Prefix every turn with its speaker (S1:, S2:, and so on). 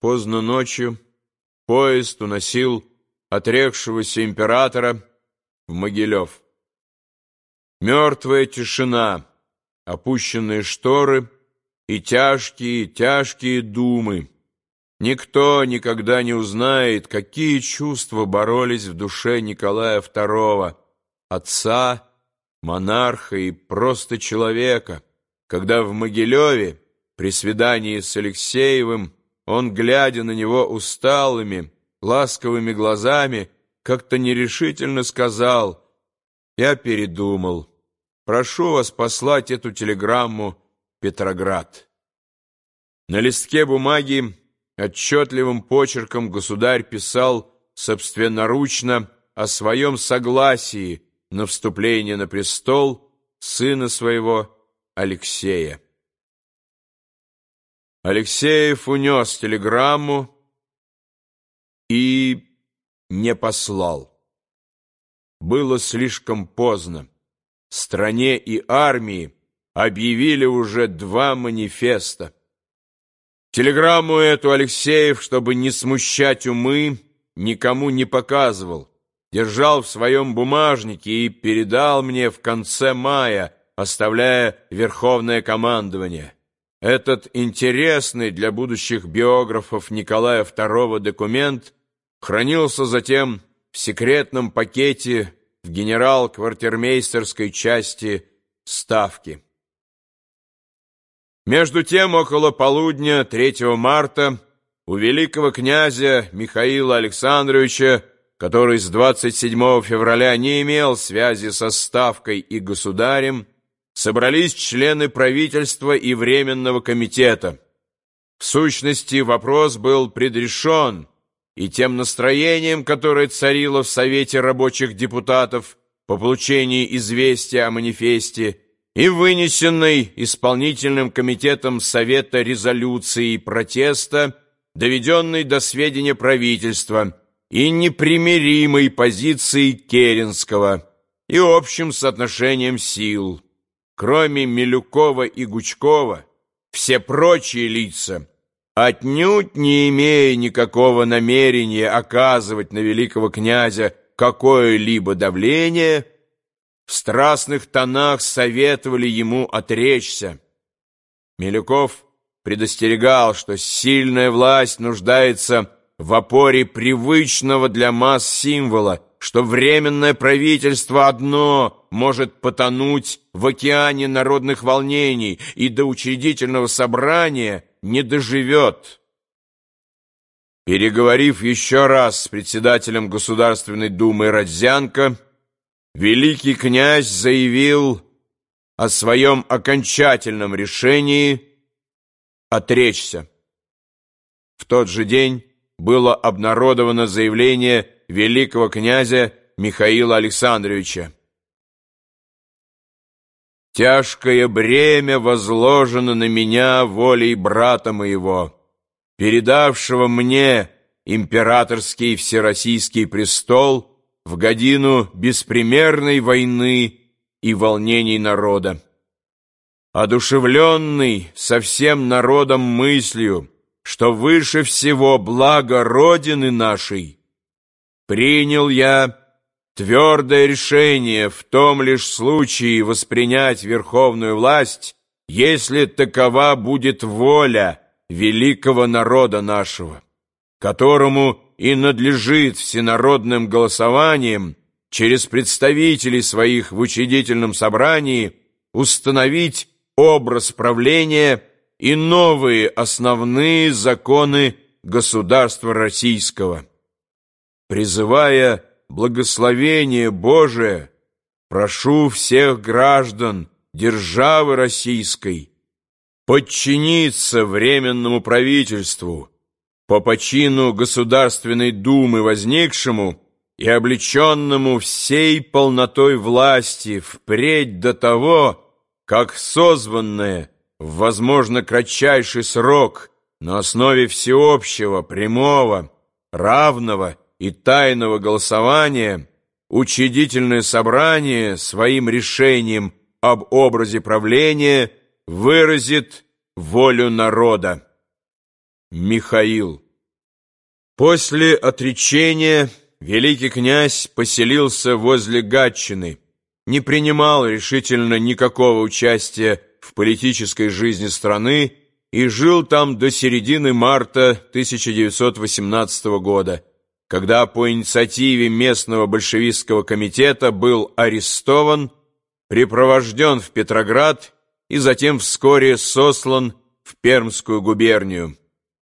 S1: Поздно ночью поезд уносил отрекшегося императора в Могилев. Мертвая тишина, опущенные шторы и тяжкие-тяжкие думы. Никто никогда не узнает, какие чувства боролись в душе Николая II, отца, монарха и просто человека, когда в Могилеве при свидании с Алексеевым он, глядя на него усталыми, ласковыми глазами, как-то нерешительно сказал «Я передумал. Прошу вас послать эту телеграмму Петроград». На листке бумаги отчетливым почерком государь писал собственноручно о своем согласии на вступление на престол сына своего Алексея. Алексеев унес телеграмму и не послал. Было слишком поздно. Стране и армии объявили уже два манифеста. Телеграмму эту Алексеев, чтобы не смущать умы, никому не показывал. Держал в своем бумажнике и передал мне в конце мая, оставляя верховное командование. Этот интересный для будущих биографов Николая II документ хранился затем в секретном пакете в генерал-квартирмейстерской части Ставки. Между тем, около полудня 3 марта у великого князя Михаила Александровича, который с 27 февраля не имел связи со Ставкой и государем, собрались члены правительства и Временного комитета. В сущности, вопрос был предрешен, и тем настроением, которое царило в Совете рабочих депутатов по получении известия о манифесте, и вынесенной исполнительным комитетом Совета резолюции протеста, доведенной до сведения правительства, и непримиримой позиции Керенского, и общим соотношением сил. Кроме Милюкова и Гучкова, все прочие лица, отнюдь не имея никакого намерения оказывать на великого князя какое-либо давление, в страстных тонах советовали ему отречься. Милюков предостерегал, что сильная власть нуждается в опоре привычного для масс символа, что временное правительство одно может потонуть в океане народных волнений и до учредительного собрания не доживет. Переговорив еще раз с председателем Государственной Думы Родзянко, великий князь заявил о своем окончательном решении отречься. В тот же день было обнародовано заявление великого князя Михаила Александровича. Тяжкое бремя возложено на меня волей брата моего, передавшего мне императорский всероссийский престол в годину беспримерной войны и волнений народа. Одушевленный со всем народом мыслью, что выше всего благо Родины нашей, принял я Твердое решение в том лишь случае воспринять верховную власть, если такова будет воля великого народа нашего, которому и надлежит всенародным голосованием через представителей своих в учредительном собрании установить образ правления и новые основные законы государства российского, призывая благословение Божие, прошу всех граждан державы российской подчиниться Временному правительству по почину Государственной Думы возникшему и облеченному всей полнотой власти впредь до того, как созванное в, возможно, кратчайший срок на основе всеобщего, прямого, равного и тайного голосования учредительное собрание своим решением об образе правления выразит волю народа. Михаил После отречения великий князь поселился возле Гатчины, не принимал решительно никакого участия в политической жизни страны и жил там до середины марта 1918 года, когда по инициативе местного большевистского комитета был арестован, припровожден в Петроград и затем вскоре сослан в Пермскую губернию.